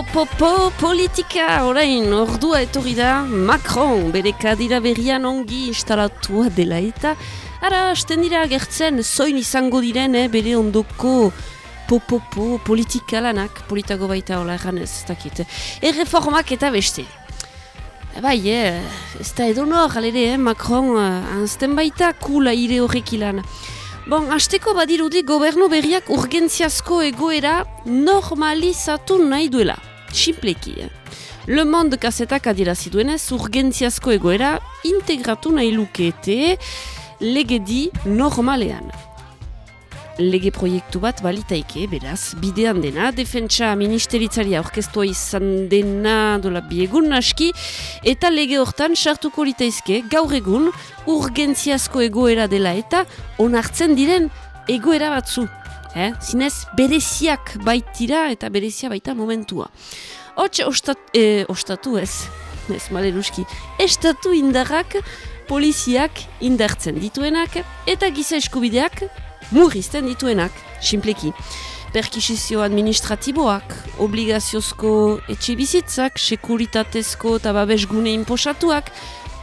Eta po-po-po politika, orain, ordua etorri da, Macron, bere kadira berrian ongi instalatua dela eta, ara, hasten dira gertzen, zoin izango diren, eh, bere ondoko po-po-po politika lanak, politago baita hola erran ez, dakit. Erreformak eta beste. E bai, eh, ez da edo nor, alere, eh, Macron, eh, anzten baita, kula ire horrek ilan. Bon, hasteko badirudi gobernu berriak urgentziazko egoera normalizatu nahi duela. Simpleki, eh? Le Monde kasetak adirazi duenez, urgentziazko egoera integratu nahi lukete legedi normalean lege proiektu bat balitaike, beraz, bidean dena, defentsa ministeritzaria orkestua izan dena dola biegun naski, eta lege hortan sartuko litaizke gaur egun urgentziazko egoera dela eta onartzen diren egoera batzu. Eh? Zinez, bereziak baitira eta berezia baita momentua. Hots, ostat, eh, ostatu ez, ez maleruski, estatu indarrak poliziak indartzen dituenak eta giza eskubideak murrizten dituenak, simpleki. Perkisizio administratiboak, obligaziozko etxe bizitzak, sekuritatezko eta babesgune inposatuak,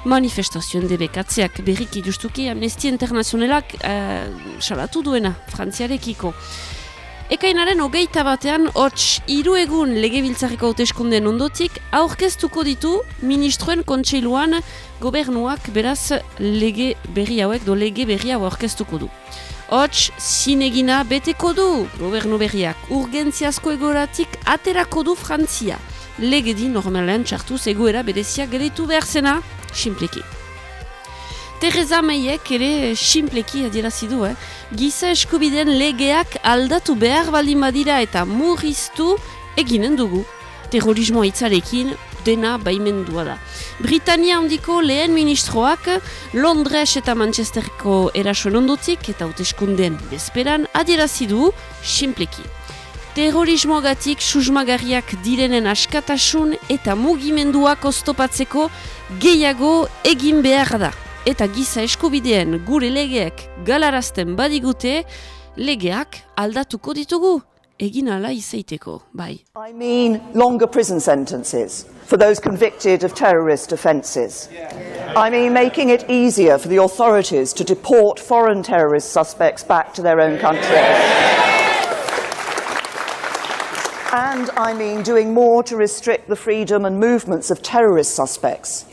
manifestazioen debekatzeak berriki justuki Amnestia Internazionalak uh, salatu duena, frantziarekiko. Ekainaren hogeita batean, hots hiru egun legebiltzareko hauteskunden ondotik, aurkeztuko ditu ministroen kontseiluan gobernuak beraz lege berri hauek do lege berri hau aurkeztuko du. Hots, zinegina beteko du, gobernu berriak, urgentziazko egoratik aterako du Frantzia. Legedi normalen txartuz egoera berezia geritu behar zena, simpleki. Teresa Meiek ere simpleki adierazidu, eh? giza eskubideen legeak aldatu behar baldin badira eta murriztu eginen dugu. Terrorismo itzarekin dena baimendua da. Britania handiko lehen ministroak Londres eta Manchesterko erasoen ondotik eta hauteskunden bezperan adierazi du simpleki. Terrorismoagatik susmagarriak direnen askatasun eta mugimenduak oztopatzeko gehiago egin behar da. Eta giza eskubideen gure legeek galarazten badigute, legeak aldatuko ditugu. Egin ala izaiteko, bai. I mean longer prison sentences for those convicted of terrorist offences. I mean making it easier for the authorities to deport foreign terrorist suspects back to their own country. And I mean doing more to restrict the freedom and movements of terrorist suspects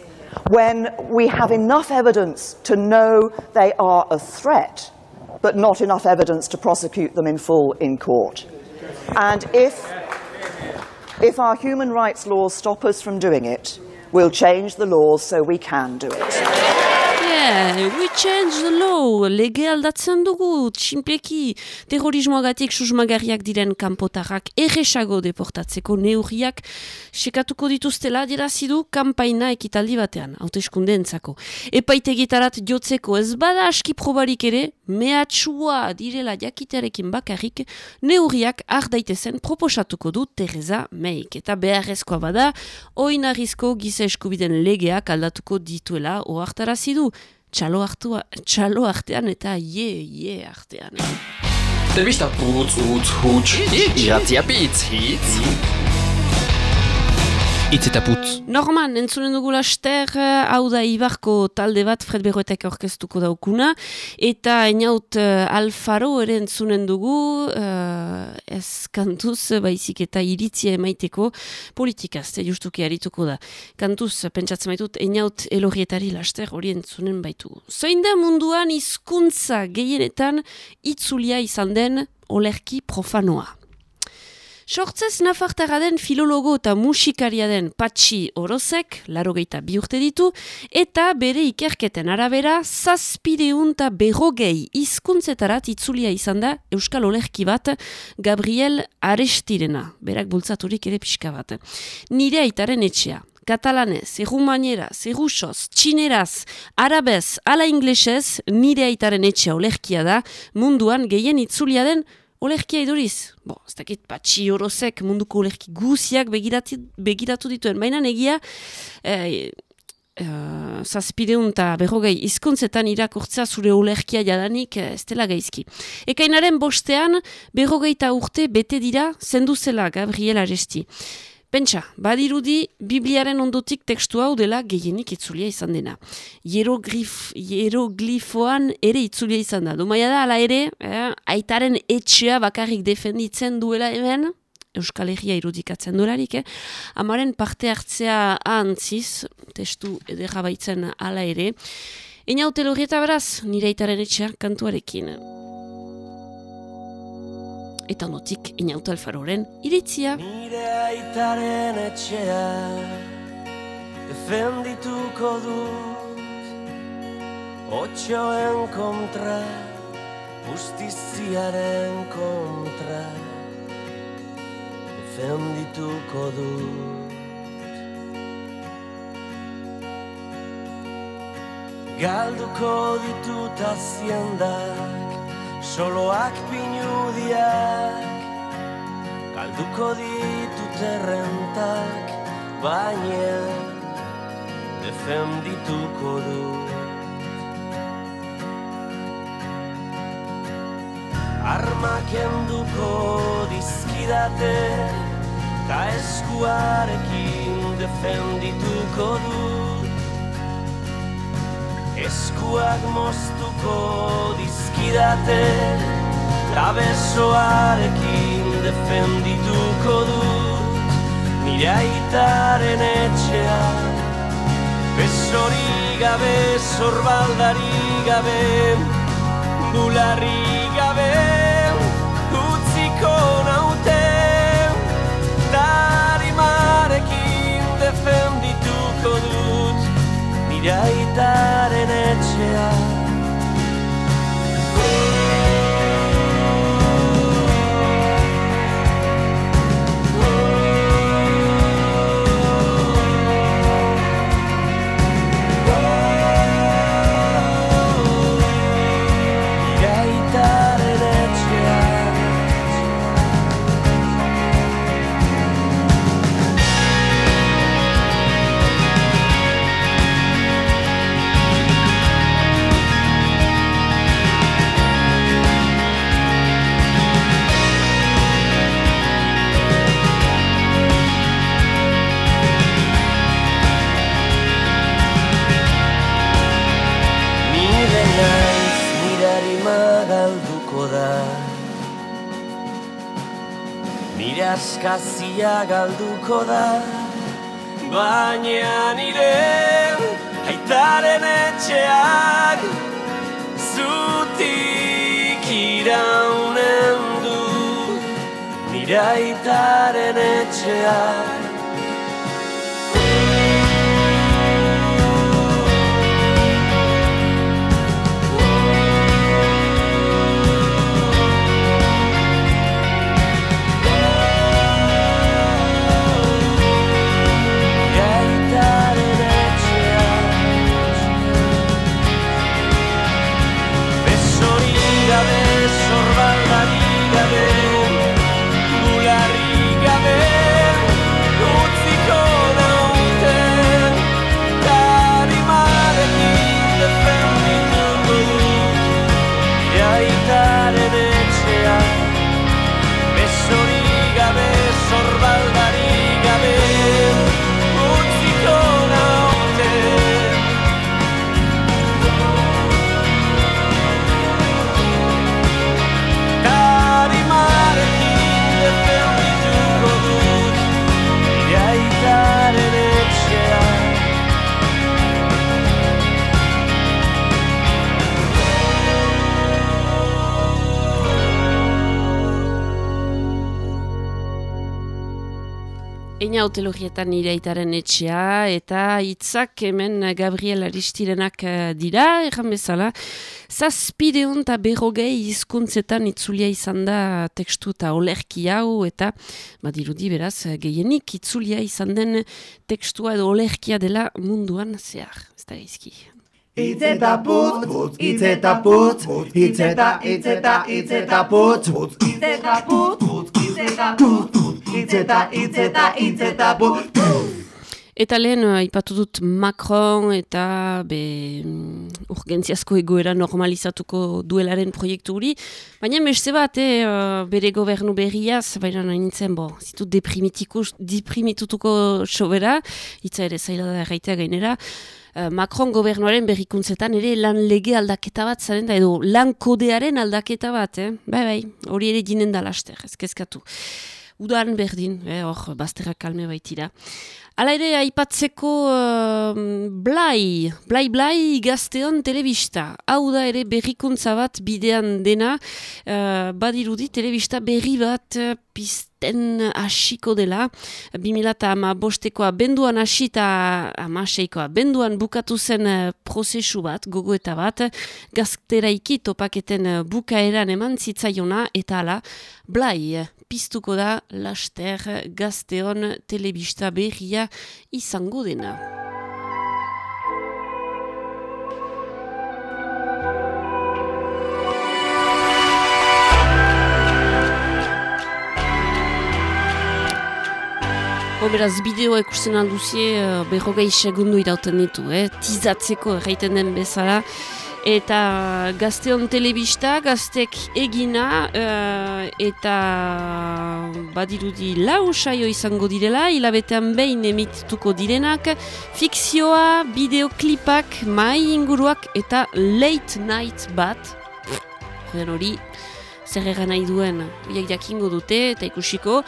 when we have enough evidence to know they are a threat, but not enough evidence to prosecute them in full in court. And if, if our human rights laws stop us from doing it, we'll change the laws so we can do it. Yeah, we change the law, lege aldatzen dugu, txinpleki, terrorismoagatik susmagarriak diren kanpotarrak erresago deportatzeko neurriak sekatuko dituztela dirazidu kanpaina ekitaldi batean, hauteskunde entzako. Epaitegitarat jotzeko ez bada aski probarik ere, mehatxua direla jakitearekin bakarrik, neurriak ardaitezen proposatuko du Teresa Meik. Eta beharrezkoa bada, oinarrizko giza eskubiden legeak aldatuko dituela oartarazidu txalo, hartua, txalo artean eta ye, ye artean. Telebista putz, utz, huts, iratzia pitz, hitz. Itz eta putz. Norman, entzunen dugu laster, hau da Ibarko talde bat Fred Berroetek orkestuko daukuna, eta eniaut uh, Alfaro ere entzunen dugu, uh, ez kantuz, baizik eta iritzia emaiteko politikazte justuki harituko da. Kantuz, pentsatzen baitut, eniaut elorrietari laster hori entzunen baitu. Zoin da munduan hizkuntza gehienetan itzulia izan den olerki profanoa. Sortzez nafartara den filologo eta musikaria den Patxi Orozek, laro geita bi urte ditu, eta bere ikerketen arabera, zazpideun eta berrogei izkuntzetarat itzulia izan da Euskal Olerki bat Gabriel Arestirena, berak bultzaturik ere pixka bat. Nire aitaren etxea, katalanez, errumanieraz, errusoz, txineraz, arabez, ala inglesez, nire aitaren etxea olerkia da, munduan gehien itzulia den olerkia iduriz. Bo, ez dakit, patxi horozek munduko olerki guziak begiratu dituen. Baina negia, eh, uh, zazpideun eta berrogei izkuntzetan irakurtza zure olerkia jadanik uh, ez dela gaizki. Ekainaren bostean berrogei urte bete dira zenduzela Gabriela Aresti. Pentsa, badirudi, Bibliaren ondotik tekstu hau dela gehienik itzulia izan dena. Hieroglif, hieroglifoan ere itzulia izan da. Domaia da, ala ere, eh, aitaren etxea bakarrik defenditzen duela hemen, Euskal Herria irudikatzen dolarik, eh? amaren parte hartzea ahantziz, testu edera baitzen ala ere. Ina hotel horrieta beraz, nire aitaren etxea kantuarekin eta notik inauta alfaroren iritzia. Nire aitaren etxea defendituko dut Otxoen kontra, justiziaren kontra defendituko dut Galduko ditut aziendak soloak pinudiak Galduko ditut errentak baina defendituko du. Armak enduko dizkidate Ta eskuarekin defendituko du Eskuak moztuko dizkidate Tabesoarekin defendituko dut Nire aitaren etxea Besori gabe, zorbaldari gabe Bularri gabe Utziko naute. Tarimarekin defendituko dut Nire aitaren askazia galduko da. Baina nire aitaren etxeak Zutik iraunen du. Nire aitaren etxeak Eina hotelogietan nire etxea eta hitzak hemen Gabriel Aristirenak eh, dira, erran bezala. Zazpideun eta berrogei hizkuntzetan itzulia izan da tekstu eta olerki hau eta badirudi beraz gehienik itzulia izan den tekstua edo olerkia dela munduan zehar. Ez da gaizki. Itz eta putz, itz eta putz, itz eta, itz eta, itz eta putz, putz, itz putz, itz eta itz putz. Eta lehen, uh, aipatu dut Macron eta be, urgentziazko egoera normalizatuko duelaren proiektu hori. Baina beste bat, eh, uh, bere gobernu berriaz, baina nintzen, bo, zitu deprimitutuko sobera, itza ere zaila da erraitea gainera, Macron gobernuaren berrikuntzetan ere lan lege aldaketa bat zaren da, edo lan kodearen aldaketa bat, eh? bai bai, hori ere dinen da laster, ezkezkatu. Udan berdin, eh, hor, eh, bazterrak kalme baitira. Hala ere, aipatzeko uh, blai, blai blai gazteon telebista. Hau da ere berrikuntza bat bidean dena, uh, badirudi telebista berri bat uh, pizten hasiko dela. 2000 ama bostekoa benduan hasita amaseikoa benduan bukatu zen uh, prozesu bat, gogoeta bat, gazteraiki topaketen uh, bukaeran eman zitzaiona, eta ala, blai, piztuko da laster gazteon telebista berria izango dena. Beraz, bideoa ikusten alduzie, uh, berrogei segundu irauten ditu, eh? tizatzeko erraiten den bezala eta gazteon telebista, gaztek egina uh, eta badirudi lau saio izango direla, hilabetean behin emitituko direnak, fikzioa, bideoklipak, mai inguruak eta late night bat, hori zer egan nahi duen biak jakingo dute eta ikusiko.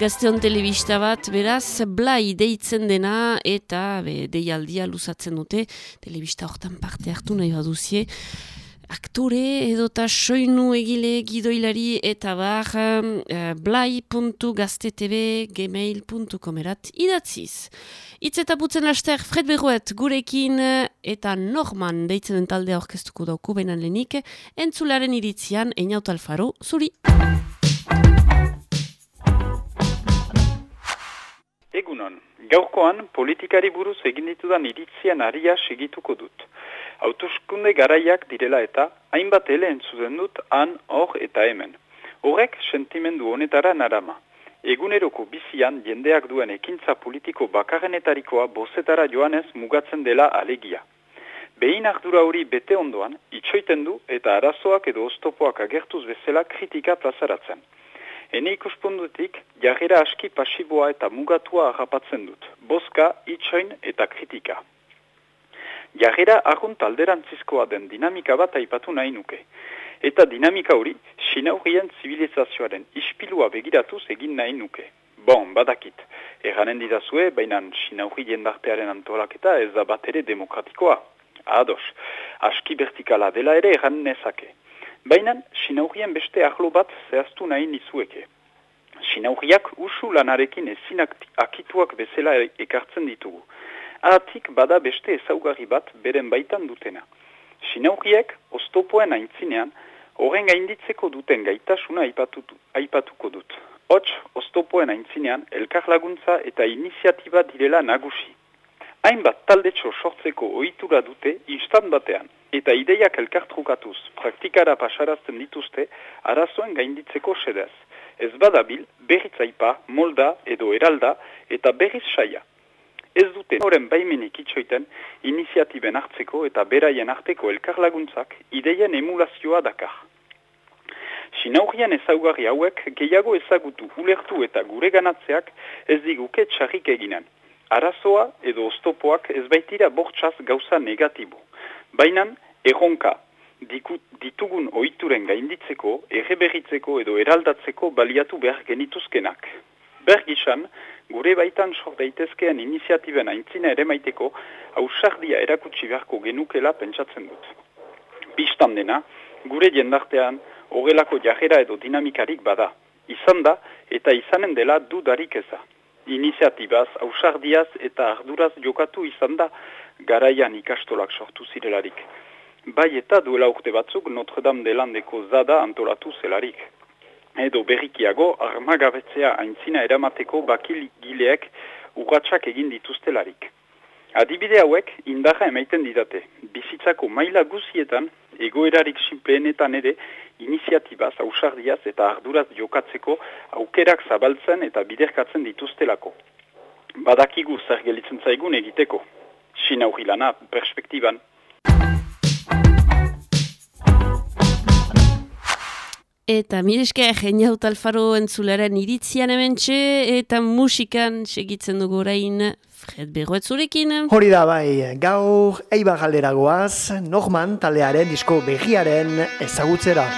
Gazteon telebista bat beraz blai deitzen dena eta be, deialdia luzatzen dute. Telebista hortan parte hartu nahi baduzie aktore edota soinu egile gidoilari eta bar uh, blai.gaztetv gmail.com erat idatziz. Itz eta putzen laster Fred Berruet gurekin eta Norman deitzen den taldea orkestuko dauku benan lenik, entzularen iritzian Einaut Alfaro, zuri! Egunon, gaurkoan politikari buruz egin ditudan iritzian aria segituko dut autoskunde garaiak direla eta hainbat ele entzuden dut han, hor eta hemen. Horrek sentimendu honetara narama. Eguneroko bizian jendeak duen ekintza politiko bakarrenetarikoa bozetara joanez mugatzen dela alegia. Behin ardura hori bete ondoan, itxoiten du eta arazoak edo oztopoak agertuz bezala kritika plazaratzen. Hene ikuspundutik, jarrera aski pasiboa eta mugatua harrapatzen dut. Boska, itxoin eta kritika. Jarrera argunt alderantzizkoa den dinamika bat aipatu nahi nuke. Eta dinamika hori, sinaurien zibilizazioaren ispilua begiratuz egin nahi nuke. Bon, badakit, erranen didazue, baina sinauri jendartearen antolaketa ez da bat ere demokratikoa. Ados, aski bertikala dela ere erran nezake. Baina, sinaurien beste ahlo bat zehaztu nahi nizueke. Sinauriak usu lanarekin ezin akituak bezala ekartzen ditugu. Atik bada beste ezaugarri bat beren baitan dutena. Sinauriek, oztopoen aintzinean, horren gainditzeko duten gaitasuna aipatutu, aipatuko dut. Hots, oztopoen aintzinean, elkar laguntza eta iniziatiba direla nagusi. Hainbat taldetxo sortzeko ohitura dute instant batean, eta ideiak elkartrukatuz praktikara pasarazten dituzte arazoen gainditzeko sedez. Ez badabil, berritzaipa, molda edo eralda eta berriz saia ez dute horren baimenik itxoiten iniziatiben hartzeko eta beraien arteko elkarlaguntzak ideien emulazioa dakar. Sinaurian ezaugarri hauek gehiago ezagutu ulertu eta gure ganatzeak ez diguke txarrik eginen. Arazoa edo oztopoak ez baitira bortxaz gauza negatibo. Bainan, erronka ditugun ohituren gainditzeko, erreberritzeko edo eraldatzeko baliatu behar genituzkenak. Bergisan, gure baitan sort daitezkeen iniziatiben aintzina ere maiteko hausardia erakutsi beharko genukela pentsatzen dut. Bistan dena, gure jendartean hogelako jajera edo dinamikarik bada. Izan da eta izanen dela dudarik eza. Iniziatibaz, hausardiaz eta arduraz jokatu izan da garaian ikastolak sortu zirelarik. Bai eta duela urte batzuk Notre Dame de Landeko zada antolatu zelarik edo berrikiago armagabetzea aintzina eramateko bakil gileek urratxak egin dituztelarik. Adibide hauek indarra emaiten didate. Bizitzako maila guzietan, egoerarik sinpleenetan ere, iniziatibaz, ausardiaz eta arduraz jokatzeko aukerak zabaltzen eta biderkatzen dituztelako. badakigu zer gelitzen zaigun egiteko. Sina lana perspektiban. Eta mireske jeniaut alfaro entzularen iritzian hementxe eta musikan segitzen dugu orain Fred Berroetzurekin. Hori da bai, gaur eibar galdera goaz, Norman taldearen disko begiaren ezagutzera.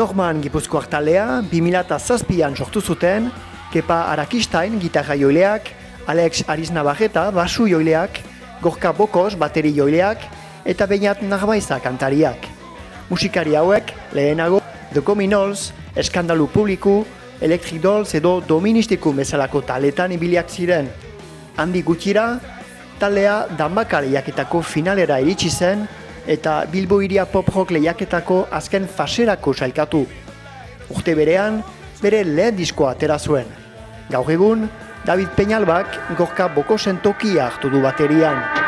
Norman Gipuzkoak talea 2007an sortu zuten, Kepa Arakistain gitarra joileak, Alex Arizna Barreta basu joileak, Gorka Bokos bateri joileak, eta Beñat Narbaiza kantariak. Musikari hauek, lehenago, The Cominols, Eskandalu Publiku, Electric Dolls edo Doministikum bezalako taletan ibiliak ziren. Handi gutxira, taldea danbaka lehiaketako finalera iritsi zen, eta Bilbo iria pop rock lehiaketako azken faserako sailkatu. Urte berean, bere lehen diskoa atera zuen. Gaur egun, David Peñalbak gorka bokosen tokia hartu du baterian.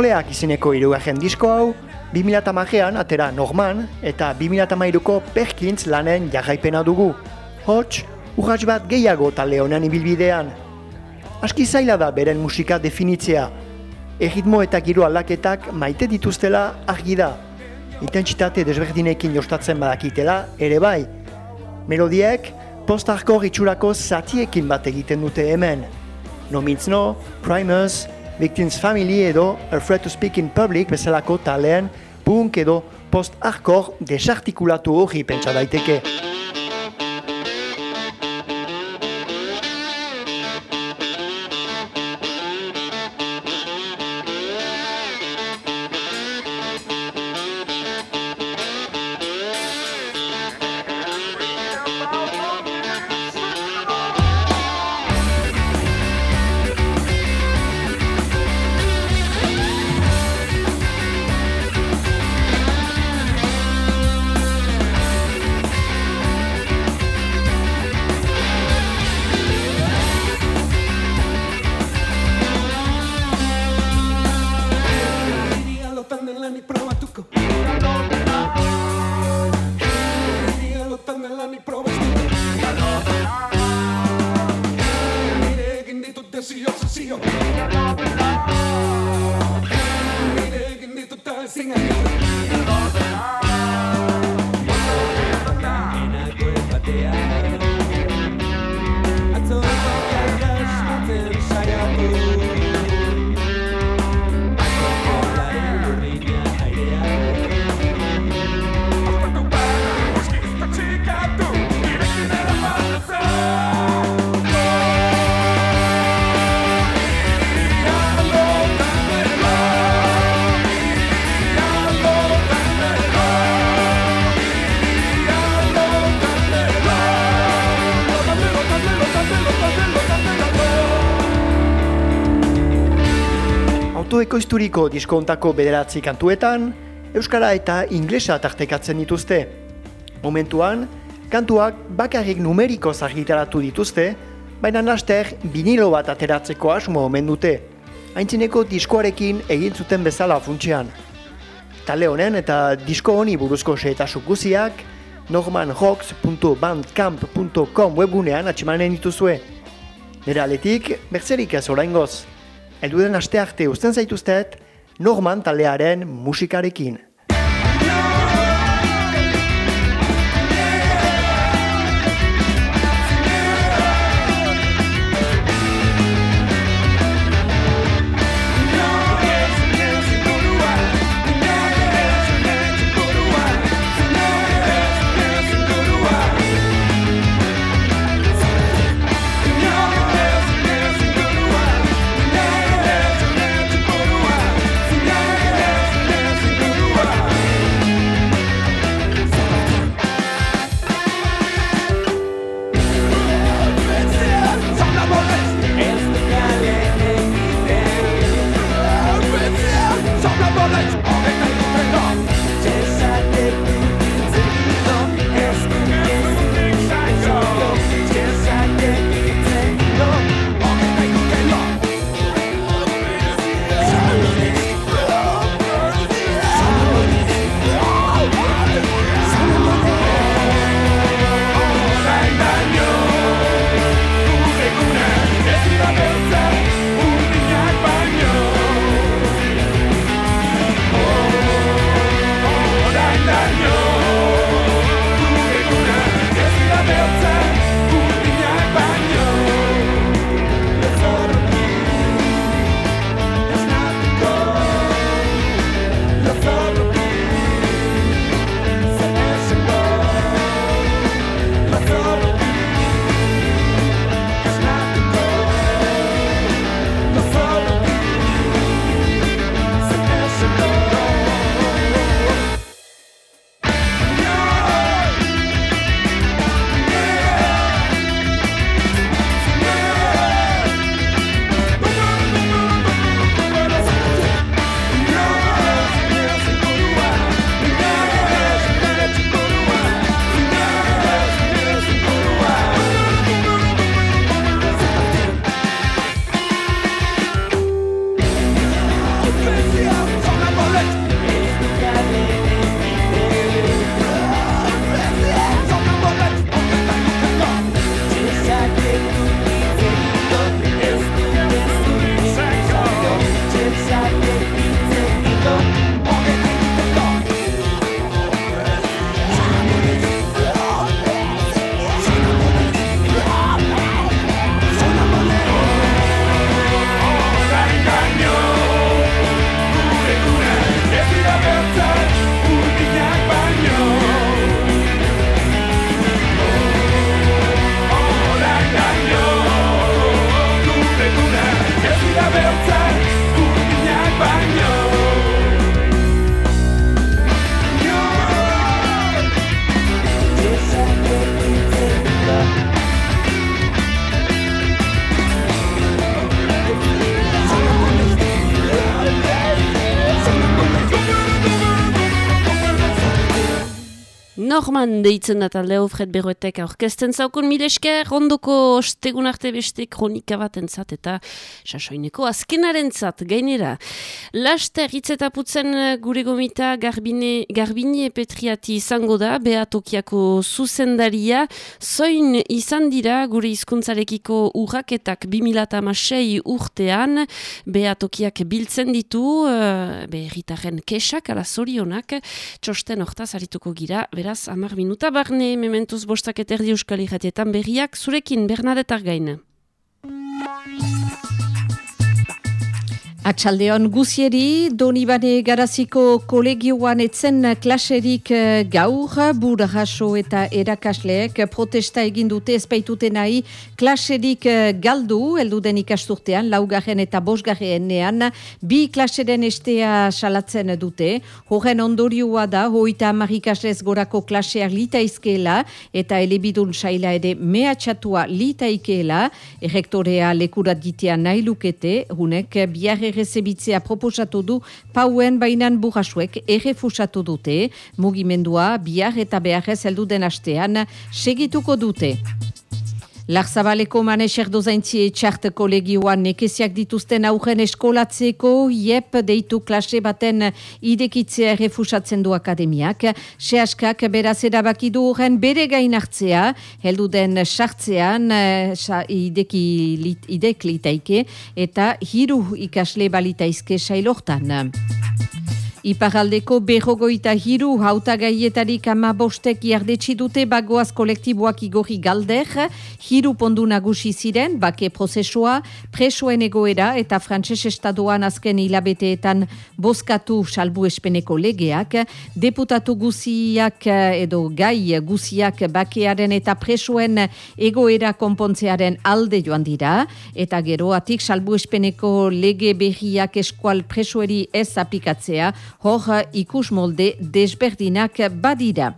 Dogleak izeneko hirugarren disko hau, 2008an atera Norman eta 2008ko Perkins lanen jarraipena dugu. Hots, urrats bat gehiago talde honen ibilbidean. Aski zaila da beren musika definitzea. Erritmo eta giro aldaketak maite dituztela argi da. Intentsitate desberdinekin jostatzen badakitela ere bai. Melodiek itxurako zatiekin bat egiten dute hemen. No Means No, Primus, Victims Family edo Afraid to Speak in Public bezalako taleen punk edo post-hardcore desartikulatu hori pentsa daiteke. Ekoizturiko diskontako bederatzi kantuetan, Euskara eta Inglesa tartekatzen dituzte. Momentuan, kantuak bakarrik numeriko argitaratu dituzte, baina naster vinilo bat ateratzeko asmo omen dute. Aintzineko diskoarekin egin zuten bezala funtsean. Tale honen eta disko honi buruzko xeetasun guziak normanrocks.bandcamp.com webgunean atximanen dituzue. Nera aletik, bertzerik ez oraingoz. Elduden aste arte usten zaituztet, Norman taldearen musikarekin. Norman deitzen da talde hau Fred Berroetek aurkezten zaukun mile esker, ondoko ostegun arte beste kronika bat entzat eta sasoineko azkenaren zat, gainera. Laster hitzetaputzen gure gomita garbine, garbine petriati izango da, behatokiako zuzendaria, zoin izan dira gure hizkuntzarekiko urraketak 2006 urtean, behatokiak biltzen ditu, uh, beherritaren kesak, ala zorionak, txosten hortaz harituko gira, beraz, amar minuta barne, mementuz bostak eterdi euskal irratietan berriak, zurekin Bernadetar gaina. Atxaldeon guzieri, Donibane Garaziko kolegioan etzen klaserik eh, gaur, burraso eta erakasleek protesta egin dute ezpaitute nahi klaserik eh, galdu, elduden ikasturtean, laugarren eta bosgarrenean, bi klaseren estea salatzen dute, horren ondorioa da, hoita amarikaslez gorako klaseak litaizkeela, eta elebidun saila ere mehatxatua litaikeela, errektorea lekurat ditea nahi lukete, hunek biarre errezebitzea proposatu du pauen bainan burrasuek errefusatu dute, mugimendua bihar eta beharrez heldu den astean segituko dute. Larzabaleko maneser dozaintzie txart kolegioan nekeziak dituzten aurren eskolatzeko IEP deitu klase baten idekitzea refusatzen du akademiak. Seaskak beraz erabakidu horren bere gain hartzea, heldu den sartzean eh, sa, ideki, lit, idek litaike eta hiru ikasle balitaizke sailortan. Iparaldeko berrogoita hiru hautagaietarik ama bostek jardetsi dute bagoaz kolektiboak igorri galder, hiru pondu nagusi ziren, bake prozesua, presoen egoera eta frantses estadoan azken hilabeteetan boskatu salbu espeneko legeak, deputatu guziak edo gai guziak bakearen eta presoen egoera konpontzearen alde joan dira, eta geroatik salbu espeneko lege berriak eskual presoeri ez aplikatzea, hor ikus molde desberdinak badira.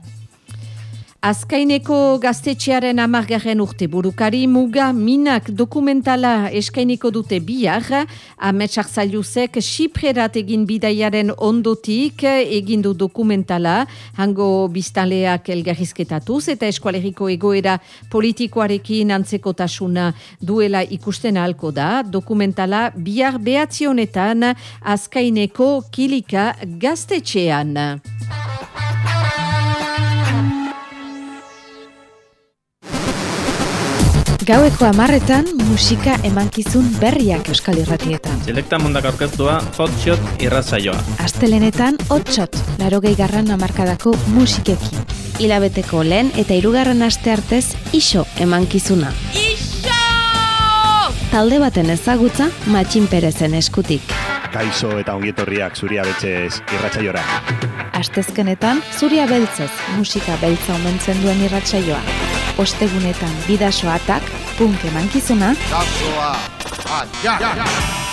Azkaineko gaztetxearen amargarren urte burukari muga minak dokumentala eskainiko dute bihar, ametsak zailuzek Xiprerat egin bidaiaren ondotik egindu dokumentala, hango biztaleak elgarrizketatuz eta eskualeriko egoera politikoarekin antzeko tasuna duela ikusten ahalko da, dokumentala bihar behatzionetan Azkaineko kilika gaztetxean. Gaueko amarretan musika emankizun berriak euskal irratietan. Selekta mundak aurkeztua hotshot irratzaioa. Astelenetan hotshot, laro garran amarkadako musikekin. Hilabeteko lehen eta hirugarren aste artez iso emankizuna. Iso! Talde baten ezagutza matxin perezen eskutik. Kaixo eta ongietorriak zuria betxez irratsaiora. Astezkenetan zuria beltzez musika beltza omentzen duen irratsaioa. Ostegunetan bidasoatak, punk emankizuna,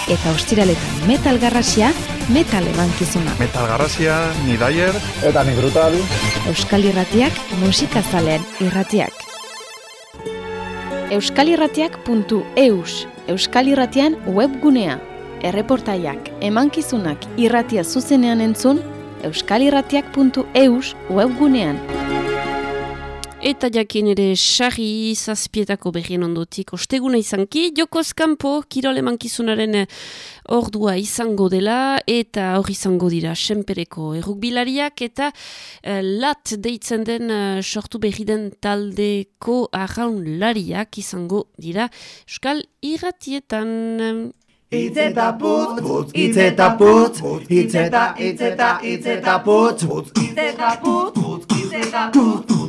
eta ostiraletan metal garrasia, metal emankizuna. Metal garrasia, ni daier. Eta ni brutal. Euskal Irratiak musikazalean irratiak. Euskalirratiak.eus Euskal Irratian webgunea. Erreportaiak, emankizunak irratia zuzenean entzun, euskalirratiak.eus webgunean. Eta jakin ere sarri zazpietako berrien ondotik osteguna izanki, jokoz kanpo kirole mankizunaren eh, ordua izango dela eta hor izango dira senpereko errukbilariak eta eh, lat deitzen den eh, sortu berri den taldeko arraunlariak izango dira Euskal irratietan... Itzeta putz, putz, itzeta putz, itzeta, itzeta, itzeta putz, putz, itzeta putz, putz, itzeta putz,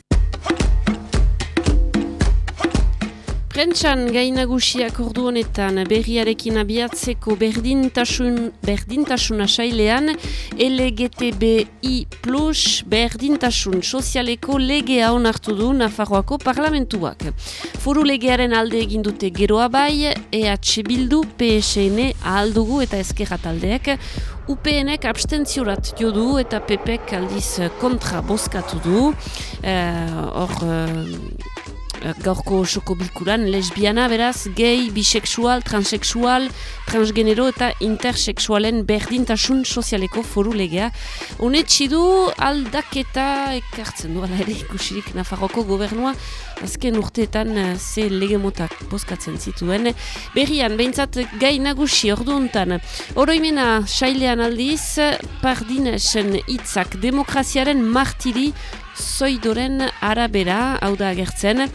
Prentxan gainagusiak ordu honetan berriarekin abiatzeko berdintasun, berdintasuna sailean LGTBI plus berdintasun sozialeko legea onartu du Nafarroako parlamentuak. Foru legearen alde egin dute geroa bai, EH Bildu, PSN, ahaldugu eta ezkerra taldeek, UPNek abstentziorat jo du eta PPek aldiz kontra bozkatu du. Hor... Uh, gaurko osoko bilkuran lesbiana beraz, gay, bisexual, transexual, transgenero eta intersexualen berdintasun sozialeko foru legea. Honetxi du aldaketa ekartzen du, ala ere ikusirik Nafarroko gobernua, azken urteetan uh, ze legemotak bozkatzen zituen. Berrian, behintzat gai nagusi ordu. Oroimena sailean aldiz, pardinesen hitzak demokraziaren martiri zoidoren arabera, hau da agertzen,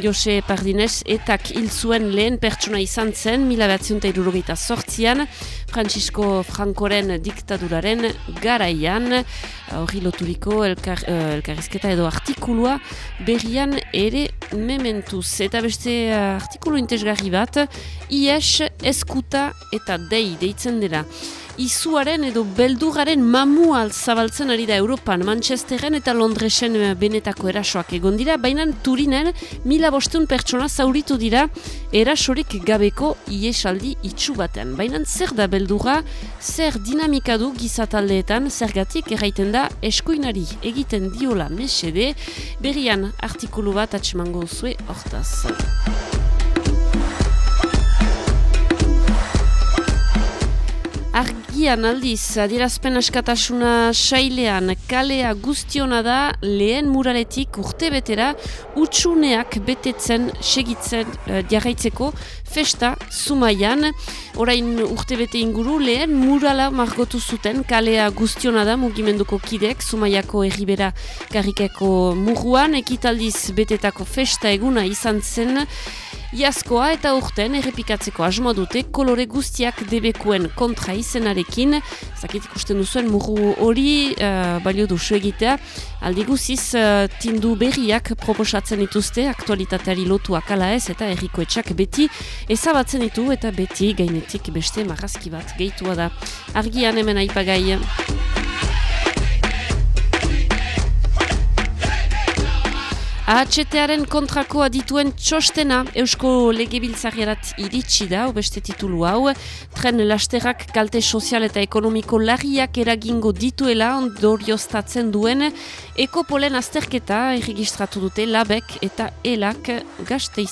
Jose Pardinez etak hil zuen lehen pertsona izan zen, mila behatziunta irurogeita sortzian, Francisco Francoren diktaduraren garaian, hori loturiko elkar, uh, elkarrizketa edo artikulua berrian ere mementuz. Eta beste uh, artikulu intezgarri bat, IES eskuta eta dei deitzen dela izuaren edo belduraren mamua zabaltzen ari da Europan, Manchesteren eta Londresen eh, benetako erasoak egon dira, baina Turinen mila bostun pertsona zauritu dira erasorik gabeko iesaldi itxu baten. Baina zer da beldura, zer dinamika du gizataldeetan, zergatik erraiten da eskuinari egiten diola mesede, berrian artikulu bat atxemango zue hortaz. Argian aldiz, adierazpen askatasuna sailean kalea guztiona da lehen muraletik urte betera utxuneak betetzen segitzen uh, jarraitzeko festa Zumaian. Orain urte bete inguru lehen murala margotu zuten kalea guztiona da mugimenduko kidek Zumaiako erribera garrikeko muruan ekitaldiz betetako festa eguna izan zen Iazkoa eta urten errepikatzeko asmo dute kolore guztiak debekuen kontra izenarekin. Zakit ikusten duzuen murru hori uh, balio duzu egitea. Aldi guziz uh, tindu berriak proposatzen dituzte aktualitateari lotuak ala ez eta errikoetxak beti ezabatzen ditu eta beti gainetik beste marrazki bat gehitua da. Argian hemen aipagai. AHTaren kontrako adituen txostena Eusko Legebiltzarierat iritsi da, beste titulu hau, tren lasterrak kalte sozial eta ekonomiko larriak eragingo dituela ondorioztatzen duen ekopolen azterketa erregistratu dute labek eta elak gazte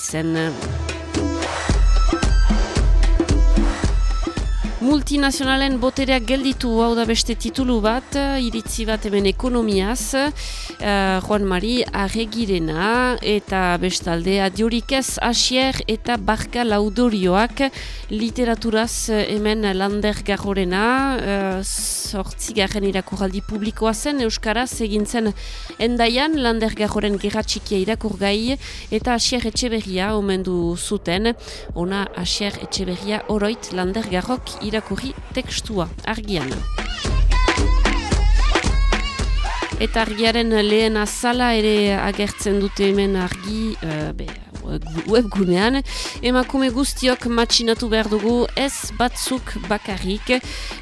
Multinazionalen botereak gelditu hau da beste titulu bat, iritzi bat hemen ekonomiaz, uh, Juan Mari arregirena eta bestalde adiorik ez asier eta barka laudorioak literaturaz hemen lander garrorena, uh, sortzi garen irakurraldi publikoa zen, Euskaraz egintzen endaian lander garroren gerratxikia irakurgai eta asier etxeberria omendu zuten, ona asier etxeberria oroit lander garrok irakurraldi irakurri tekstua argian. Eta argiaren lehen azala ere agertzen dute hemen argi uh, be, webgunean. Emakume guztiok matxinatu behar dugu ez batzuk bakarrik.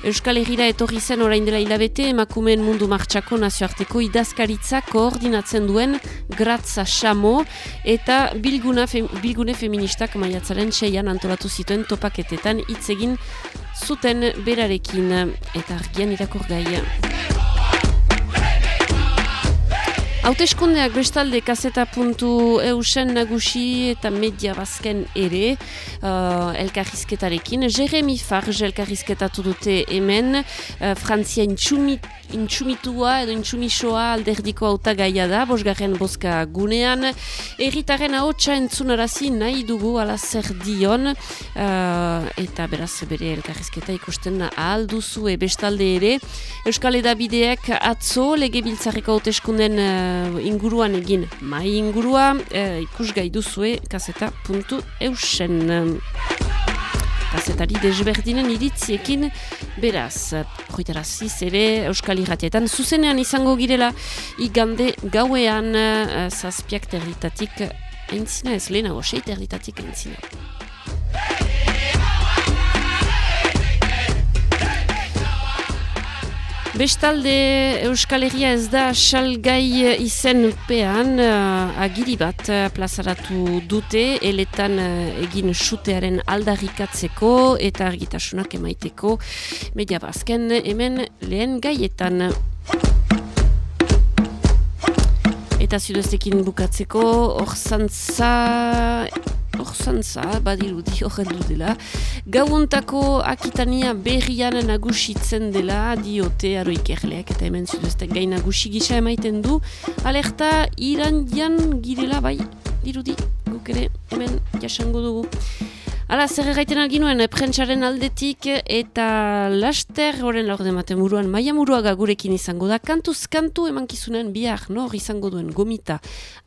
Euskal Herriera etorri zen orain dela hilabete emakumeen mundu martxako nazioarteko idazkaritza koordinatzen duen Gratza Xamo eta bilguna bilgune feministak maiatzaren seian antolatu zituen topaketetan hitz egin zuten berarekin eta argian irakur gai. Hauteskundeak bestalde kaseta puntu eusen nagusi eta media bazken ere uh, elkarrizketarekin. Jeremy Farge elkarrizketatu dute hemen, uh, Frantzia intxumit, intxumitua edo intxumisoa alderdiko auta gaia da, bosgarren boska gunean. Erritaren hau entzunarazi nahi dugu ala zer dion uh, eta beraz bere elkarrizketa ikusten ahalduzue bestalde ere. Euskal Edabideak atzo lege biltzareko hauteskunden uh, inguruan egin. Mai ingurua uh, ikusgai duzue kaseta puntu eusen. Kasetari desberdinen iritziekin beraz joitaraziz ere Euskal Irratietan zuzenean izango girela igande gauean uh, zazpiak territatik entzina ez lehenago sei territatik entzina Bestalde Euskal Herria ez da salgai izen pean uh, agiri bat uh, plazaratu dute eletan uh, egin sutearen aldarrikatzeko eta argitasunak emaiteko media bazken hemen lehen gaietan. Eta zudeztekin bukatzeko orzantza orzantza, badirudi horren dela. Gauntako akitania berrian nagusitzen dela diote aroik erleak eta hemen zudeztek gai nagusi gisa emaiten du. Alerta irandian girela bai, dirudi, guk ere hemen jasango dugu. Hala, zer erraiten alginuen, prentsaren aldetik eta laster, horren laurde maten muruan, maia muruaga gurekin izango da, kantuz kantu emankizunen bihar, nor izango duen gomita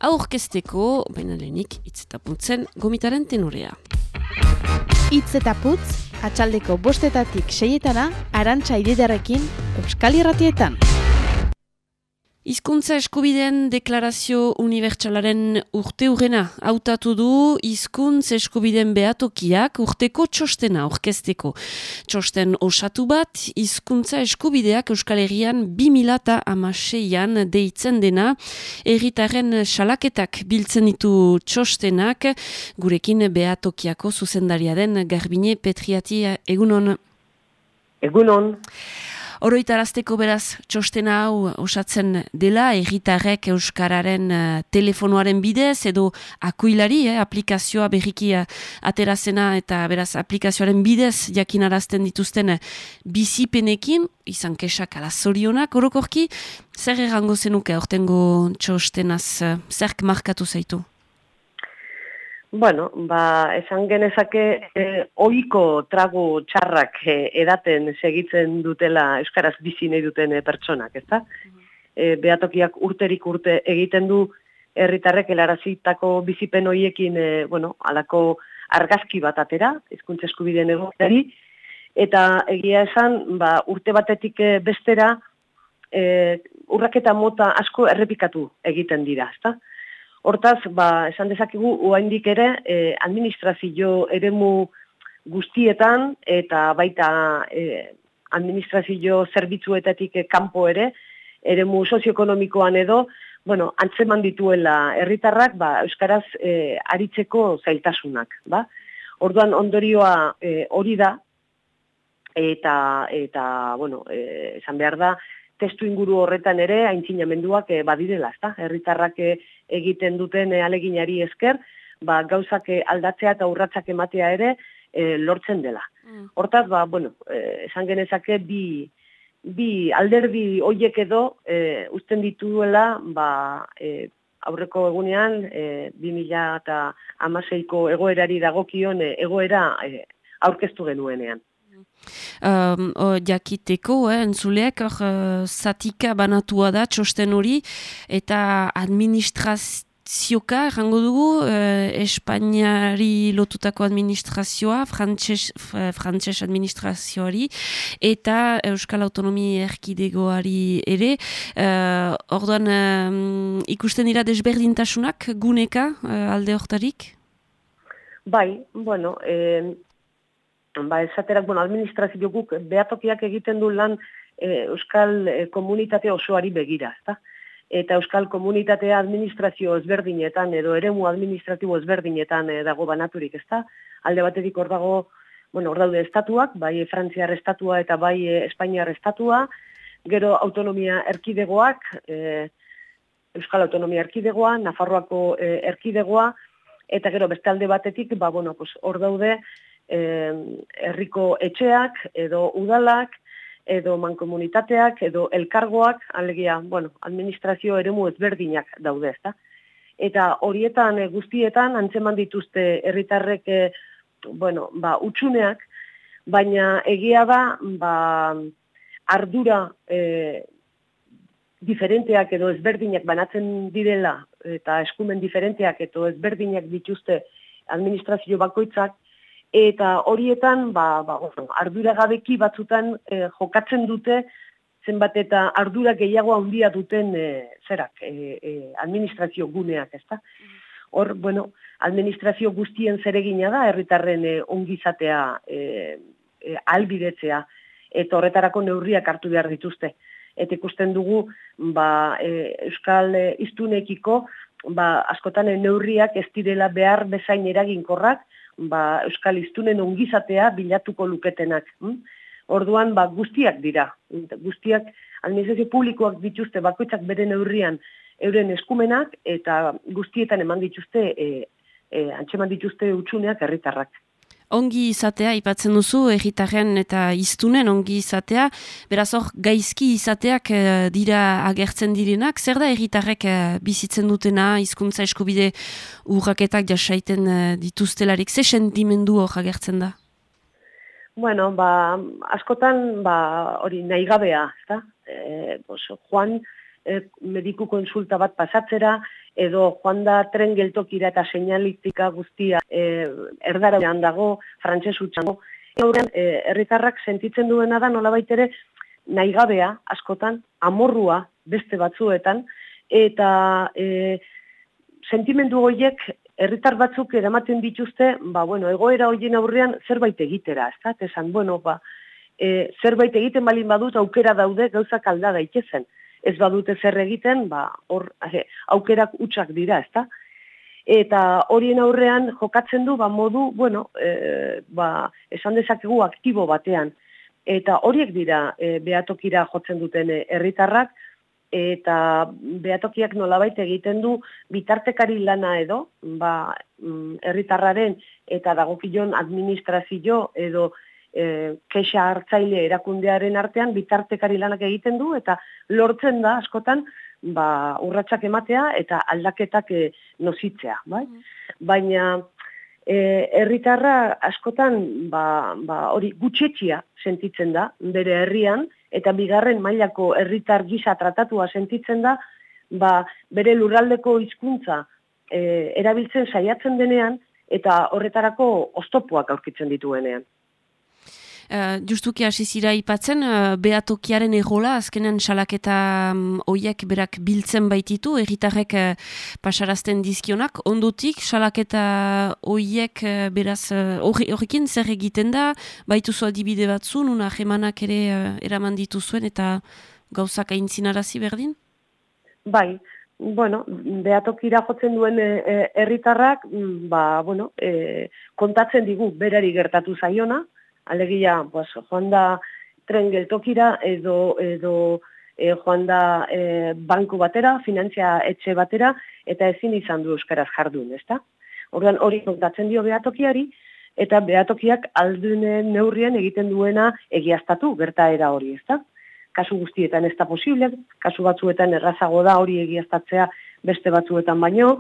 aurkesteko, baina lehenik, itzetapuntzen gomitaren tenorea. Itz eta putz, atxaldeko bostetatik seietana, arantxa ididarekin, Euskal Irratietan. Hizkuntza eskubideen deklarazio unibertsalaren urte urrena hautatu du hizkuntz eskubideen behatokiak urteko txostena orkesteko. Txosten osatu bat, hizkuntza eskubideak Euskal Herrian 2000 amaseian deitzen dena, erritaren salaketak biltzen ditu txostenak, gurekin behatokiako zuzendaria den Garbine Petriati egunon. Egunon. Oroitarazteko beraz txostena hau osatzen dela, erritarrek Euskararen uh, telefonoaren bidez edo akuilari, eh, aplikazioa berriki uh, aterazena eta beraz aplikazioaren bidez jakinarazten dituzten uh, bizipenekin, izan kesak ala zorionak, orokorki, zer errango zenuke ortengo txostenaz, zerk markatu zaitu? Bueno, ba, esan genezake eh, oiko trago txarrak eh, edaten segitzen dutela Euskaraz bizi nahi duten eh, pertsonak, ezta? Eh, behatokiak urterik urte egiten du herritarrek helarazitako bizipen hoiekin, eh, bueno, alako argazki bat atera, hizkuntza eskubideen egoteari, eta egia esan, ba, urte batetik eh, bestera, eh, urraketa mota asko errepikatu egiten dira, ezta? Hortaz, ba, esan dezakegu, oaindik ere, eh, administrazio eremu guztietan, eta baita eh, administrazio zerbitzuetatik eh, kanpo ere, eremu sozioekonomikoan edo, bueno, antzeman dituela herritarrak, ba, Euskaraz eh, aritzeko zailtasunak, ba? Orduan ondorioa eh, hori da, eta, eta bueno, eh, esan behar da, testu inguru horretan ere aintzinamenduak e, badirela, ezta? Herritarrak e, egiten duten e, aleginari esker, ba, gauzak aldatzea eta urratsak ematea ere e, lortzen dela. Hortaz, ba, bueno, e, esan genezake bi, bi alderdi hoiek edo e, uzten dituela ba, e, aurreko egunean e, 2000 eta amaseiko egoerari dagokion e, egoera e, aurkeztu genuenean. Um, o, jakiteko, eh, entzuleak, hor, uh, zatika banatua da txosten hori, eta administrazioka, errango dugu, uh, Espainiari lotutako administrazioa, frantses, frantses administrazioari, eta Euskal Autonomi Erkidegoari ere, uh, orduan um, ikusten dira desberdintasunak guneka uh, alde hortarik? Bai, bueno, eh, ba, esaterak, bueno, administrazio guk behatokiak egiten du lan e, Euskal e, komunitate osoari begira, ezta? Eta Euskal komunitatea administrazio ezberdinetan edo eremu administratibo ezberdinetan e, dago banaturik, ezta? Alde batetik hor dago, bueno, hor daude estatuak, bai Frantziar estatua eta bai Espainiar estatua, gero autonomia erkidegoak, e, Euskal Autonomia Erkidegoa, Nafarroako e, Erkidegoa, eta gero beste alde batetik, ba, bueno, pues, hor daude, herriko etxeak edo udalak edo mankomunitateak edo elkargoak, alegia, bueno, administrazio eremu ezberdinak daude, ezta? Eta horietan e, guztietan antzeman dituzte herritarrek e, bueno, ba, utxuneak, baina egia da, ba, ardura e, diferenteak edo ezberdinak banatzen direla eta eskumen diferenteak edo ezberdinak dituzte administrazio bakoitzak, eta horietan ba, ba, bueno, ardura gabeki batzutan eh, jokatzen dute zenbat eta ardura gehiago handia duten e, zerak, e, administrazio guneak, ezta? Hor, bueno, administrazio guztien zeregina da, herritarren e, ongizatea e, e, albidetzea, eta horretarako neurriak hartu behar dituzte. Eta ikusten dugu, ba, e, Euskal e, iztunekiko, ba, askotan neurriak ez direla behar bezain eraginkorrak, ba, Euskal Iztunen ongizatea bilatuko luketenak. Hm? Orduan, ba, guztiak dira. Guztiak, administrazio publikoak dituzte bakoitzak bere neurrian euren eskumenak, eta guztietan eman dituzte, e, e, antxeman dituzte utxuneak herritarrak. Ongi izatea, ipatzen duzu, egitarren eta iztunen ongi izatea, beraz hor, gaizki izateak eh, dira agertzen direnak, zer da egitarrek eh, bizitzen dutena, hizkuntza eskubide urraketak jasaiten uh, dituztelarik, ze sentimendu hor agertzen da? Bueno, ba, askotan, ba, hori nahi gabea, ezta? E, Juan, e, mediku konsulta bat pasatzera, edo joan da tren geltokira eta seinalitika guztia e, erdarauan dago, frantses utxango. Euren, e, herritarrak sentitzen duena da nola ere naigabea askotan, amorrua beste batzuetan, eta e, sentimendu horiek herritar batzuk eramaten dituzte, ba, bueno, egoera horien aurrean zerbait egitera, ez da? Esan, bueno, ba, e, zerbait egiten balin badut aukera daude gauzak alda daitezen ez badute zer egiten, ba, hor, aukerak utxak dira, ezta? Eta horien aurrean jokatzen du, ba, modu, bueno, e, ba, esan dezakegu aktibo batean. eta horiek dira e, behatokira jotzen duten herritarrak eta behatokiak nolabait egiten du bitartekari lana edo, ba, mm, herritarraren eta dagokion administrazio edo e, kexa hartzaile erakundearen artean bitartekari lanak egiten du eta lortzen da askotan ba, urratsak ematea eta aldaketak e, nozitzea. Bai? Baina e, herritarra askotan ba, ba, hori gutxetxia sentitzen da bere herrian, eta bigarren mailako herritar gisa tratatua sentitzen da, ba, bere lurraldeko hizkuntza e, erabiltzen saiatzen denean eta horretarako oztopoak aurkitzen dituenean. Uh, justuki hasi zira ipatzen, uh, behatokiaren egola, azkenean salaketa um, oiek berak biltzen baititu, erritarrek uh, pasarazten dizkionak, ondotik salaketa oiek uh, beraz horrekin uh, zer egiten da, baituzu adibide batzu, nuna jemanak ere uh, eraman dituzuen eta gauzak aintzinarazi berdin? Bai, bueno, behatokira jotzen duen herritarrak, e, ba, bueno, e, kontatzen digu berari gertatu zaiona, alegia, pues, joan da tren geltokira edo, edo e, joan da e, banku batera, finantzia etxe batera, eta ezin izan du euskaraz jardun, ezta? Orduan hori kontatzen dio behatokiari, eta behatokiak aldunen neurrien egiten duena egiaztatu gertaera hori, ezta? Kasu guztietan ez da posible, kasu batzuetan errazago da hori egiaztatzea beste batzuetan baino,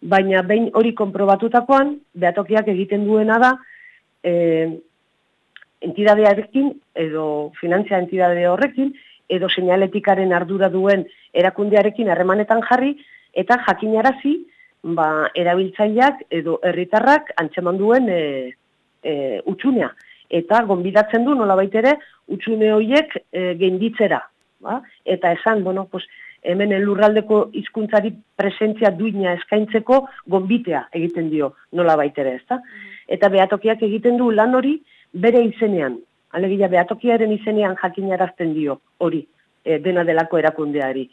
baina behin hori konprobatutakoan, behatokiak egiten duena da, e, entidadearekin edo finantzia entidade horrekin edo seinaletikaren ardura duen erakundearekin harremanetan jarri eta jakinarazi ba, erabiltzaileak edo herritarrak antzeman duen e, e, utxunea. Eta gonbidatzen du nola baitere utxune horiek e, genditzera. Ba? Eta esan, bueno, pues, hemen elurraldeko hizkuntzari presentzia duina eskaintzeko gonbitea egiten dio nola baitere, ezta? Eta behatokiak egiten du lan hori, bere izenean, alegia behatokiaren izenean jakinarazten dio hori, e, dena delako erakundeari.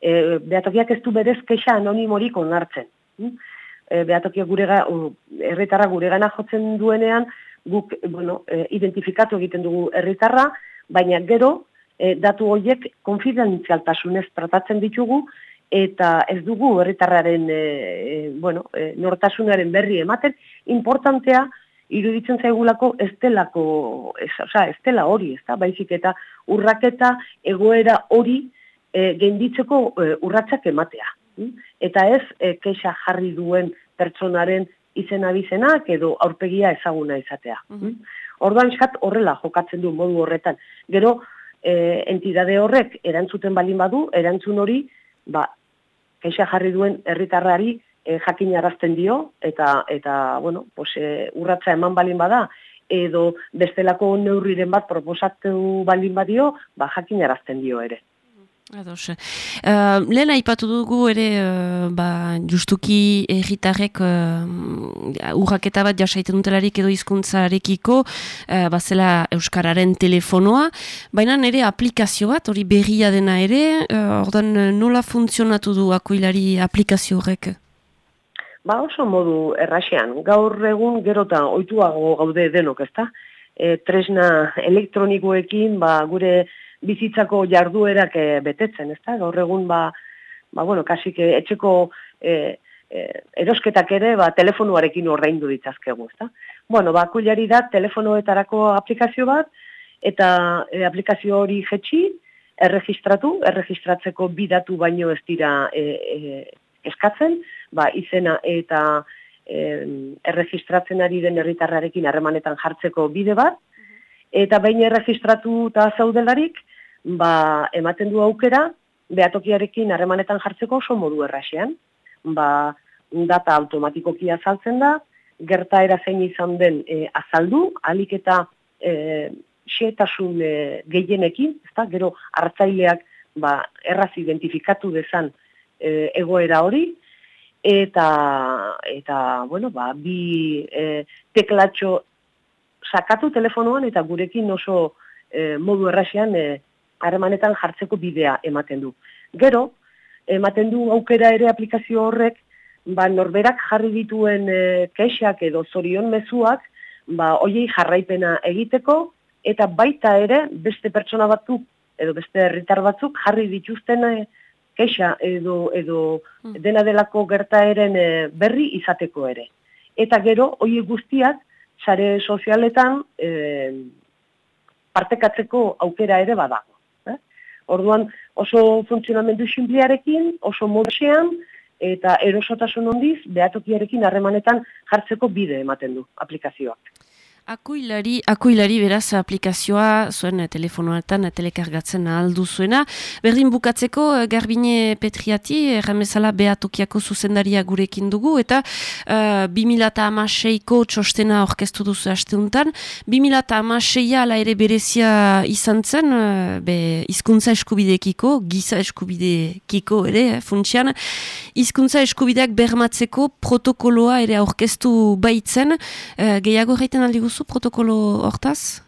E, behatokiak ez du berez kexa anonimorik onartzen. Hm? E, behatokiak gure erritarra gure gana jotzen duenean, guk bueno, e, identifikatu egiten dugu herritarra, baina gero e, datu horiek konfidentzialtasunez tratatzen ditugu, eta ez dugu herritarraren e, e, bueno, e, nortasunaren berri ematen, importantea iruditzen zaigulako ez delako, ez, oza, ez dela hori, ez da, baizik eta urraketa egoera hori e, genditzeko e, urratsak ematea. Hm? Eta ez e, kexa jarri duen pertsonaren izena bizenak edo aurpegia ezaguna izatea. Mm Orduan eskat horrela jokatzen du modu horretan. Gero, e, entidade horrek erantzuten balin badu, erantzun hori, ba, kexa jarri duen herritarrari e, jakin arazten dio, eta, eta bueno, pues, e, urratza eman balin bada, edo bestelako neurriren bat proposatu balin badio, ba, jakin arazten dio ere. Ados. Uh, lehen aipatu dugu ere, uh, ba, justuki erritarrek uh, urraketa bat jasaiten dutelarik edo hizkuntzarekiko uh, bazela Euskararen telefonoa, baina ere aplikazio bat, hori berria dena ere, uh, ordan nola funtzionatu du akuilari aplikazio horrek? Ba oso modu erraxean, gaur egun gerota oituago gaude denok, ezta? E, tresna elektronikoekin, ba, gure bizitzako jarduerak e, betetzen, ezta? Gaur egun, ba, ba bueno, kasik etxeko e, e, erosketak ere, ba, telefonuarekin ordaindu ditzazkegu, ezta? Bueno, ba, kuliari da telefonoetarako aplikazio bat, eta e, aplikazio hori jetxi, erregistratu, erregistratzeko bidatu baino ez dira e, e, eskatzen, ba, izena eta erregistratzen ari den herritarrarekin harremanetan jartzeko bide bat, eta behin erregistratu eta zaudelarik, ba, ematen du aukera, behatokiarekin harremanetan jartzeko oso modu errasean, ba, data automatikoki azaltzen da, gerta zein izan den e, azaldu, alik eta e, xetasun e, gehienekin, ezta, gero hartzaileak ba, erraz identifikatu dezan e, egoera hori, eta, eta bueno, ba, bi e, teklatxo sakatu telefonoan eta gurekin oso e, modu errasean e, harremanetan jartzeko bidea ematen du. Gero, ematen du aukera ere aplikazio horrek, ba, norberak jarri dituen e, kexak edo zorion mezuak, ba, oiei jarraipena egiteko, eta baita ere beste pertsona batzuk edo beste herritar batzuk jarri dituzten eh, kexa edo, edo dena delako gertaeren eh, berri izateko ere. Eta gero, hoi guztiak, sare sozialetan eh, partekatzeko aukera ere badago. Eh? Orduan, oso funtzionamendu sinpliarekin, oso modesean, eta erosotasun ondiz, behatokiarekin harremanetan jartzeko bide ematen du aplikazioak. Akuilari, akuilari beraz aplikazioa zuen eh, telefonoetan eh, telekargatzen aldu zuena. Berdin bukatzeko eh, Garbine Petriati, erramezala behatokiako zuzendaria gurekin dugu, eta uh, 2006ko txostena orkestu duzu asteuntan. 2006a ala ere berezia izan zen, uh, be, izkuntza eskubidekiko, giza eskubidekiko ere, eh, funtsian. Izkuntza eskubideak bermatzeko protokoloa ere orkestu baitzen, uh, gehiago reiten aldi duzu protokolo hortaz?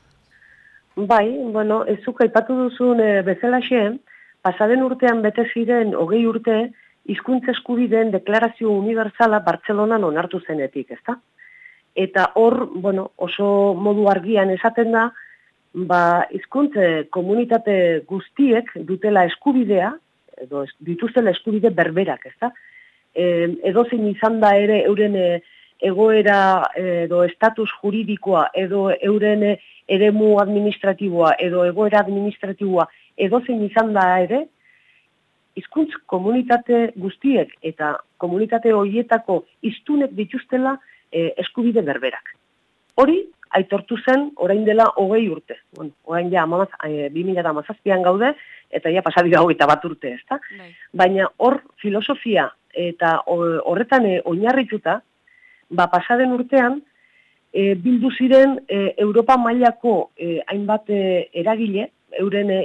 Bai, bueno, ez zuk aipatu duzun e, bezalaxe, pasaden urtean bete ziren hogei urte hizkuntza eskubideen deklarazio universala Bartzelonan onartu zenetik, ezta? Eta hor, bueno, oso modu argian esaten da, ba, hizkuntze komunitate guztiek dutela eskubidea, edo dituztela eskubide berberak, ezta? E, edo zein izan da ere euren e, egoera edo estatus juridikoa edo euren eremu administratiboa edo egoera administratiboa edo zein izan da ere, hizkuntz komunitate guztiek eta komunitate horietako hiztunek dituztela e, eskubide berberak. Hori, aitortu zen orain dela hogei urte. Bueno, orain ja, amamaz, e, 2000 gaude, eta ja pasabida hogeita bat urte, ezta? Baina hor filosofia eta horretan e, oinarrituta, ba, pasaden urtean, e, bildu ziren e, Europa mailako e, hainbat e, eragile, euren e,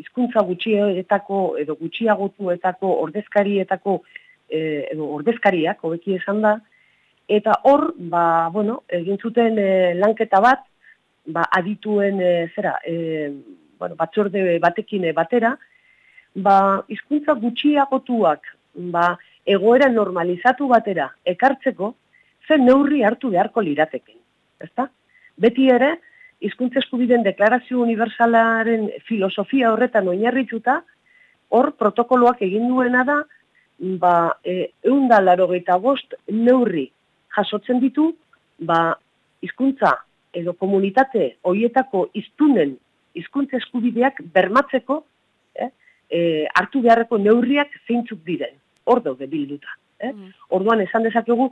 hizkuntza gutxietako edo gutxiagotuetako ordezkarietako e, edo ordezkariak, hobeki esan da, eta hor, ba, bueno, egin zuten e, lanketa bat, ba, adituen e, zera, e, bueno, batzorde batekin batera, ba, hizkuntza gutxiagotuak, ba, egoera normalizatu batera ekartzeko, zen neurri hartu beharko lirateken. Ezta? Beti ere, hizkuntza eskubideen deklarazio universalaren filosofia horretan oinarrituta, hor protokoloak egin duena da, ba, e, eunda laro bost neurri jasotzen ditu, ba, hizkuntza edo komunitate hoietako hiztunen hizkuntza eskubideak bermatzeko eh, e, hartu beharreko neurriak zeintzuk diren. Hor daude bilduta. Eh? Mm. Orduan esan dezakegu,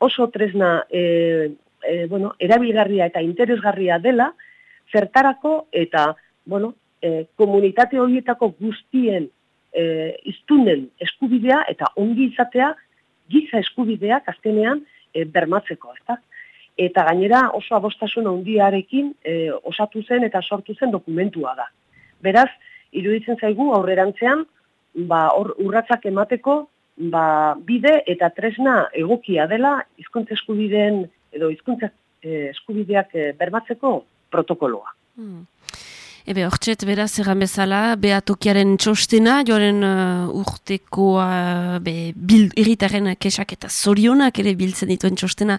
oso tresna e, e, bueno, erabilgarria eta interesgarria dela, zertarako eta bueno, e, komunitate horietako guztien e, iztunen eskubidea eta ongi izatea giza eskubideak azkenean e, bermatzeko. Ezta? Eta gainera oso abostasun handiarekin e, osatu zen eta sortu zen dokumentua da. Beraz, iruditzen zaigu aurrerantzean, ba, urratzak emateko ba, bide eta tresna egokia dela hizkuntza eskubideen edo hizkuntza eh, eskubideak eh, bermatzeko protokoloa. Hmm. Ebe, hortxet, beraz, erran bezala, behatokiaren txostena, joaren uh, urteko uh, be, bil, irritaren kesak eta zorionak ere biltzen dituen txostena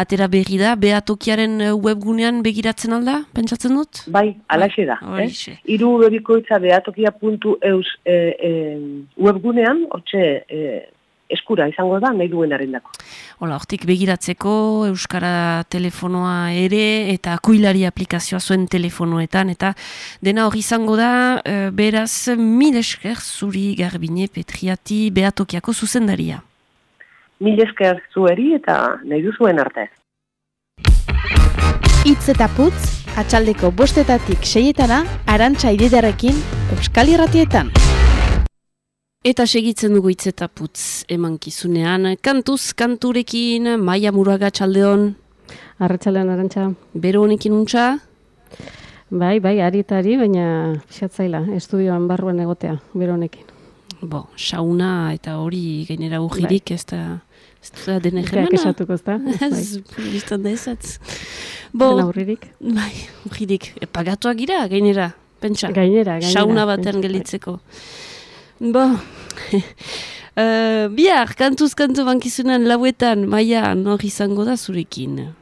atera berri da, behatokiaren webgunean begiratzen alda, pentsatzen dut? Bai, alaxe da. Bai, eh? Iru webikoitza behatokia.eus eh, eh, webgunean, hortxe, eh, eskura izango da nahi duen arrendako. Hola, hortik begiratzeko Euskara telefonoa ere eta akuilari aplikazioa zuen telefonoetan eta dena hori izango da e, beraz mil esker zuri garbine petriati behatokiako zuzendaria. Mil esker zueri eta nahi duzuen arte. Itz eta putz, atxaldeko bostetatik seietana, arantxa ididarekin Euskal Irratietan. Eta segitzen dugu itzeta putz emankizunean. Kantuz, kanturekin, maia muraga txaldeon. Arratxaldeon, arantxa. Bero honekin untxa? Bai, bai, ari eta ari, baina pixatzaila, estudioan barruan egotea, bero honekin. Bo, sauna eta hori gainera ujirik bai. ez da... Ez da dene jemana? Eta esatuko ez da. Ez, biztan da ez Bo, Dena urririk? Bai, urririk. E, pagatuak gira, gainera, pentsa. Gainera, gainera. Sauna batean gelitzeko. Bo, uh, bihar, kantuz kantu bankizunan lauetan, maia, nor izango da zurekin?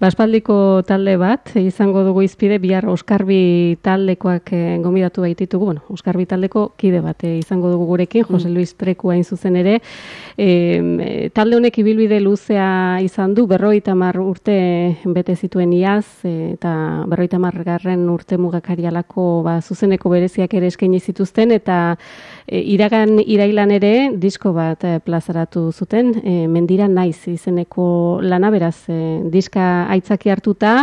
Baspaldiko talde bat, izango dugu izpide, bihar Oskarbi taldekoak eh, gomidatu baititugu, bueno, Oskarbi taldeko kide bat eh, izango dugu gurekin, Jose Luis Treku hain zuzen ere. E, talde honek ibilbide luzea izan du, berroita mar urte bete zituen iaz, e, eta berroita garren urte mugakarialako ba, zuzeneko bereziak ere eskaini zituzten, eta e, iragan irailan ere disko bat e, plazaratu zuten, e, mendira naiz izeneko lana beraz, e, diska aitzaki hartuta,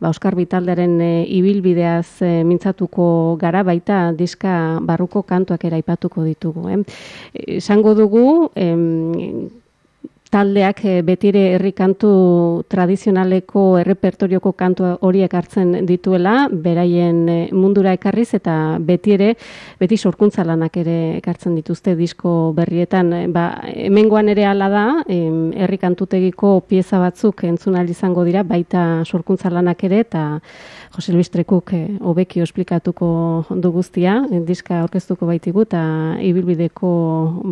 ba, Oskar Bitalderen e, ibilbideaz e, mintzatuko gara baita diska barruko kantuak ere aipatuko ditugu. Eh? Esango dugu, em, taldeak e, betire herri kantu tradizionaleko errepertorioko kantu horiek hartzen dituela, beraien e, mundura ekarriz eta beti ere, beti sorkuntza lanak ere ekartzen dituzte disko berrietan. E, ba, hemengoan ere hala da, herri kantutegiko pieza batzuk entzun izango dira, baita sorkuntza lanak ere, eta Jose Luis Trekuk hobeki esplikatuko du guztia, diska aurkeztuko baitigu eta ibilbideko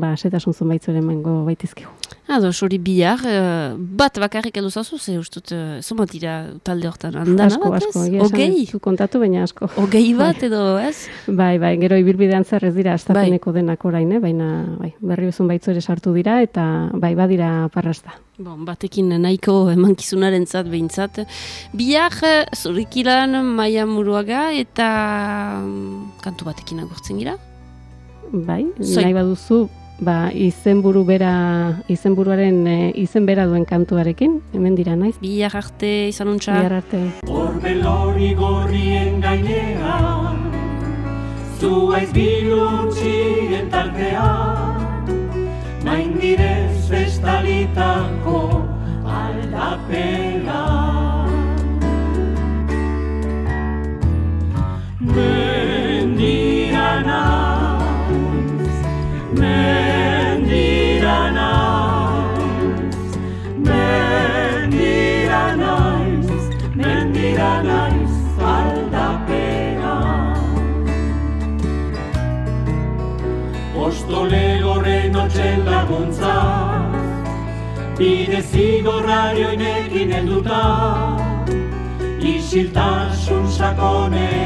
ba setasun zonbaitzore emango baitizkigu. Ados, hori bihar, uh, bat bakarrik edo zazu, ze ustut, uh, zoma dira talde hortan andana asko, bat, asko, ez? Ogei? Zu kontatu, baina asko. Ogei bat edo, ez? bai, bai, gero ibilbidean zer ez dira, astapeneko denak orain, eh? baina bai, berri bezun baitzore sartu dira, eta bai, badira parrasta. Bon, batekin nahiko emankizunaren zat behintzat. Bihar, zurikilan, maia muruaga, eta mm, kantu batekin agurtzen gira? Bai, nahi baduzu, ba, izenburu bera, izenburuaren e, izen bera duen kantuarekin, hemen dira naiz. Bihar arte izan untxa. Bihar arte. Horbelori gorrien gainean, zuaiz bilutxien tartean, main direz bestalitako aldapela. Mendira Ostolegorren otxen laguntza, bide zigorrarioinekin helduta, isiltasun sakonean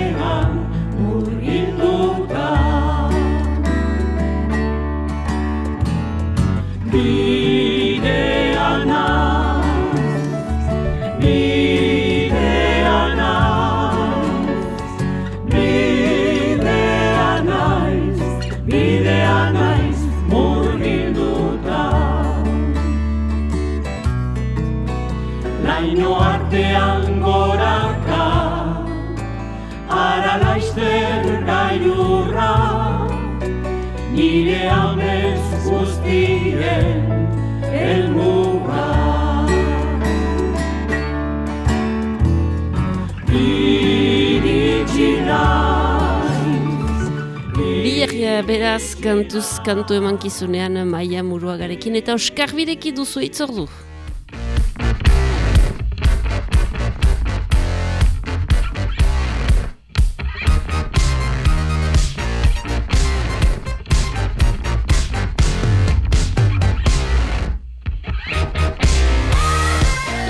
beraz kantuz kantu emankizunean maia muruagarekin eta oskarbideki duzu itzordu.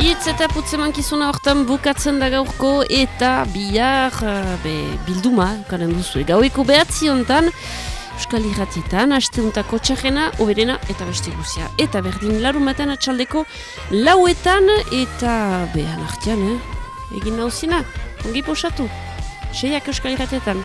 Itz eta putzemankizuna hortan bukatzen da gaurko eta bihar eh, be, bilduma, karen duzu, gaueko behatzi hontan, Euskal Irratietan, asteuntako txarrena, oberena eta beste guzia. Eta berdin larumaten atxaldeko lauetan eta behan artean, eh? Egin nauzina, ongi posatu. Seiak Euskal Irratietan.